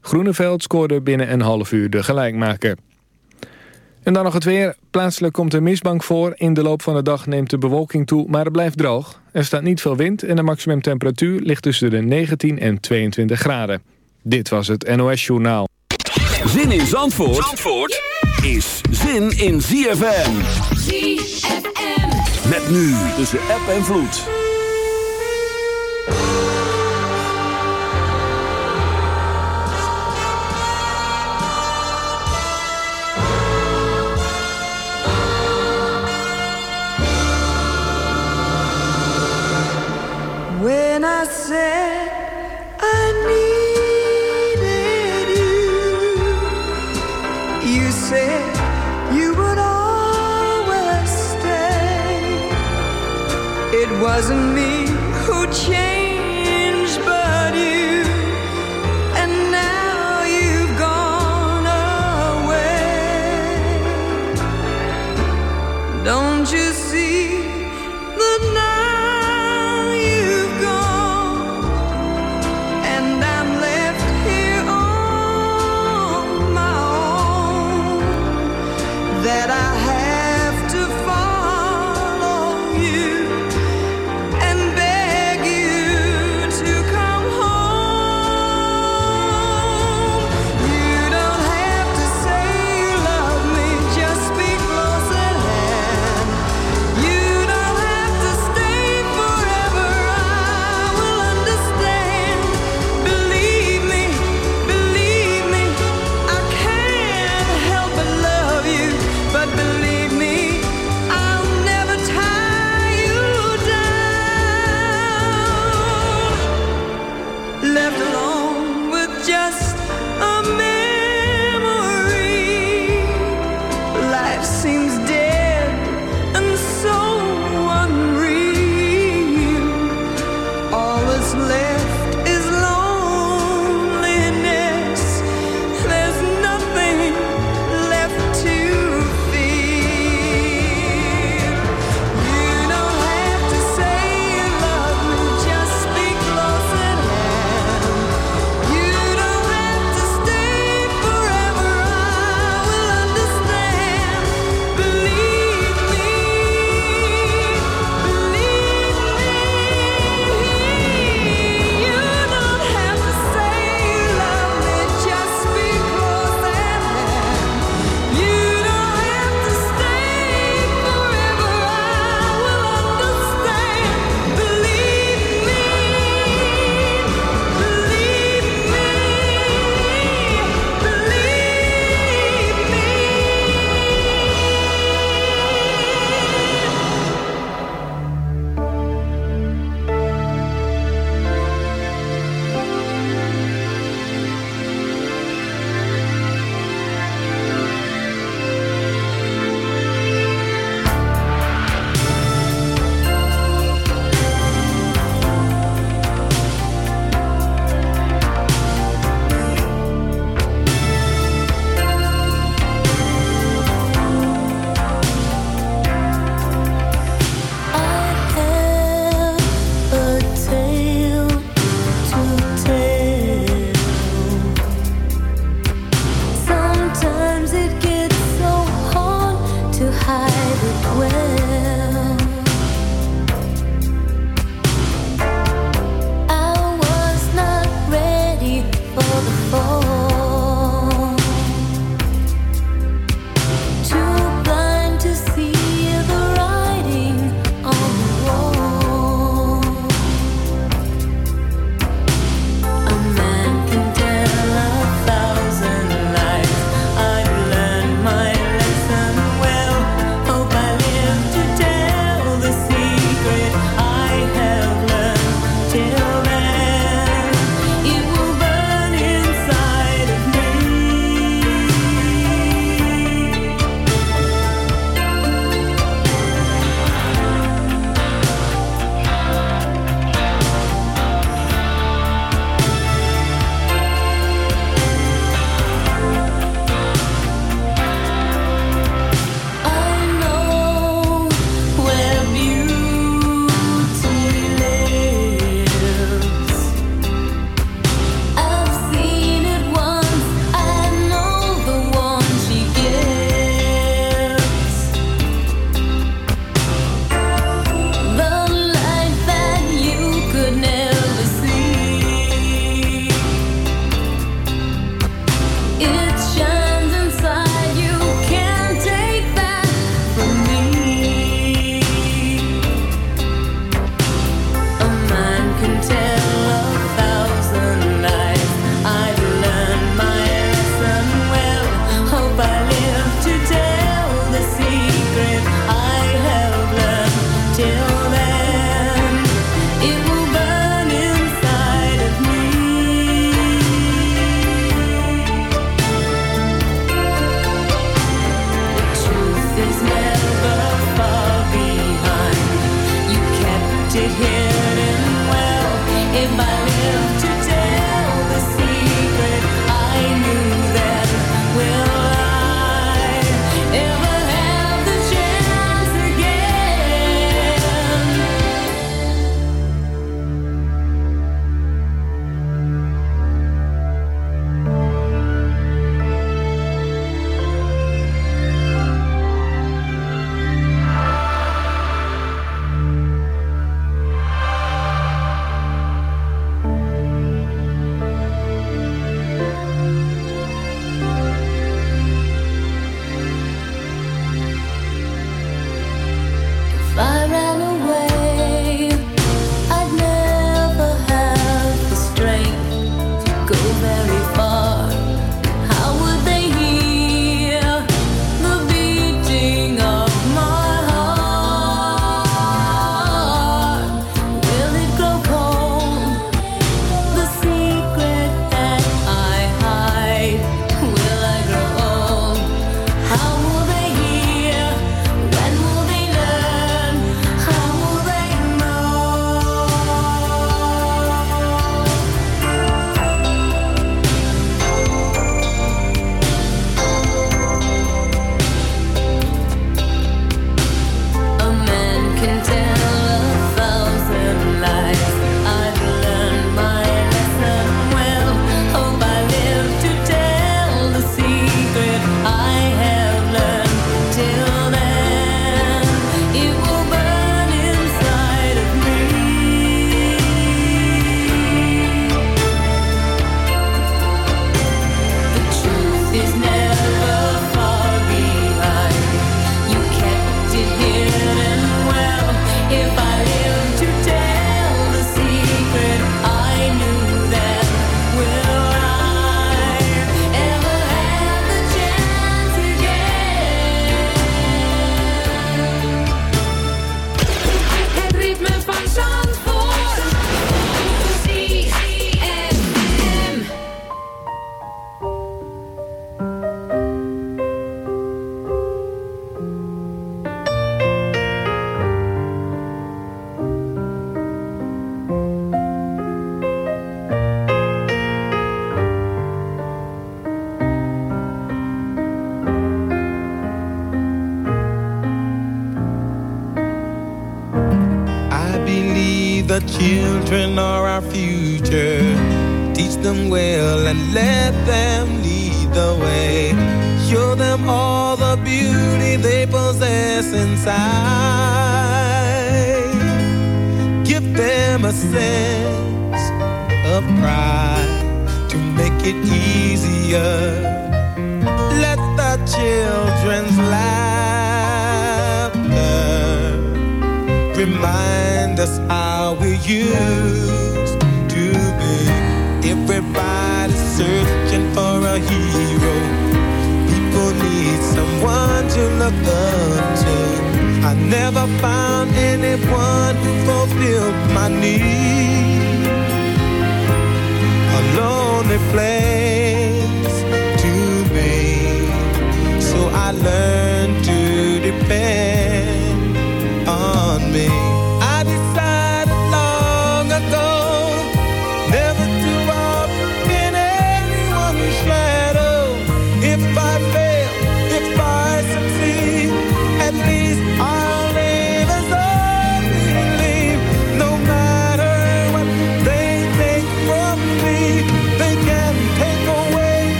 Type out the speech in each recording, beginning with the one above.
Groeneveld scoorde binnen een half uur de gelijkmaker. En dan nog het weer. Plaatselijk komt er mistbank voor. In de loop van de dag neemt de bewolking toe, maar het blijft droog. Er staat niet veel wind en de maximumtemperatuur ligt tussen de 19 en 22 graden. Dit was het NOS Journaal. Zin in Zandvoort, Zandvoort is zin in ZFM. ZFM. Met nu tussen app en vloed. It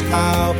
to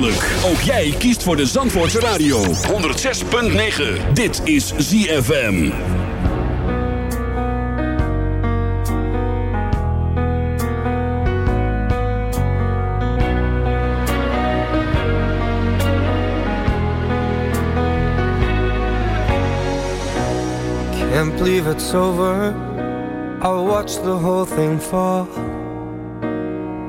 Duidelijk. Ook jij kiest voor de Zandvoortse Radio. 106.9. Dit is ZFM. Can't believe it's over. I watched the whole thing fall.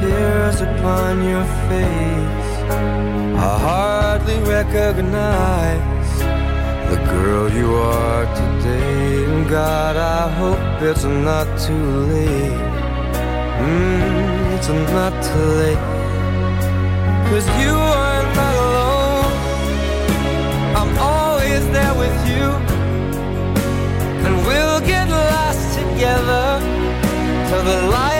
tears upon your face. I hardly recognize the girl you are today. And God, I hope it's not too late. Mm, it's not too late. Cause you are not alone. I'm always there with you. And we'll get lost together till the light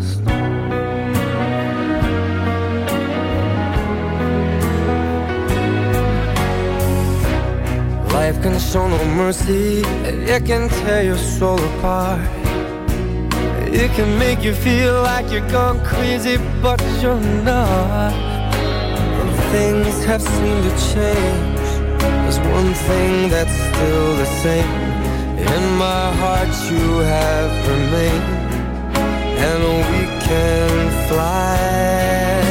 Life can show no mercy, it can tear your soul apart. It can make you feel like you're gone crazy, but you're not. And things have seemed to change. There's one thing that's still the same. In my heart, you have remained, and we can fly, fly,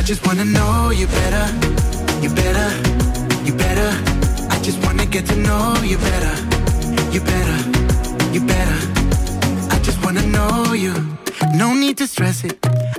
I just wanna know you better, you better, you better. I just wanna get to know you better, you better, you better. I just wanna know you. No need to stress it.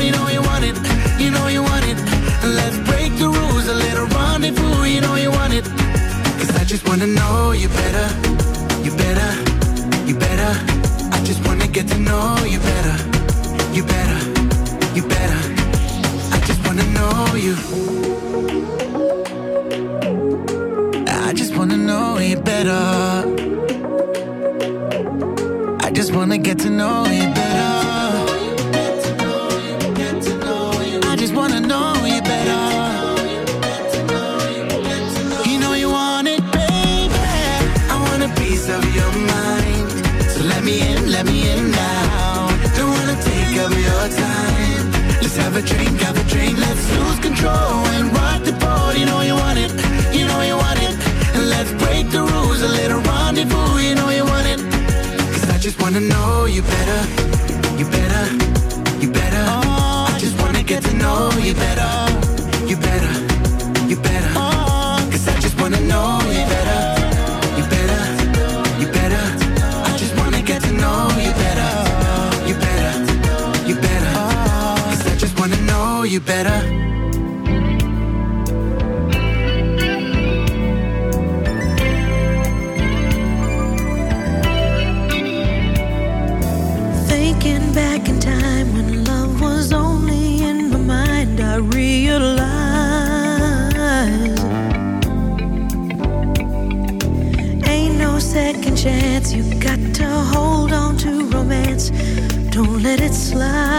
You know you want it, you know you want it. Let's break the rules, a little rendezvous. You know you want it. Cause I just wanna know you better, you better, you better. I just wanna get to know you better, you better, you better. I just wanna know you. I just wanna know you better. I just wanna get to know you better. Let me in now. Don't wanna take up your time. Let's have a drink, have a drink. Let's lose control and rock the boat. You know you want it, you know you want it. And let's break the rules, a little rendezvous. You know you want it. Cause I just wanna know you better, you better, you better. I just wanna get to know you better, you better. Thinking back in time when love was only in my mind, I realized ain't no second chance. You got to hold on to romance, don't let it slide.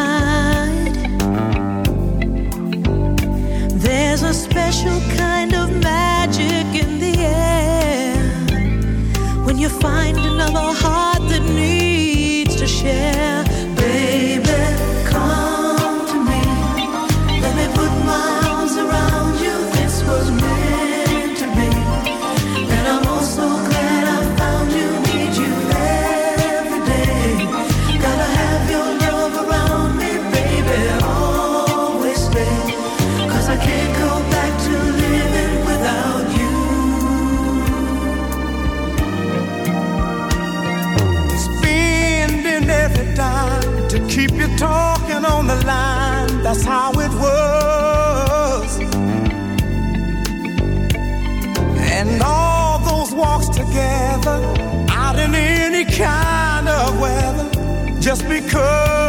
Just because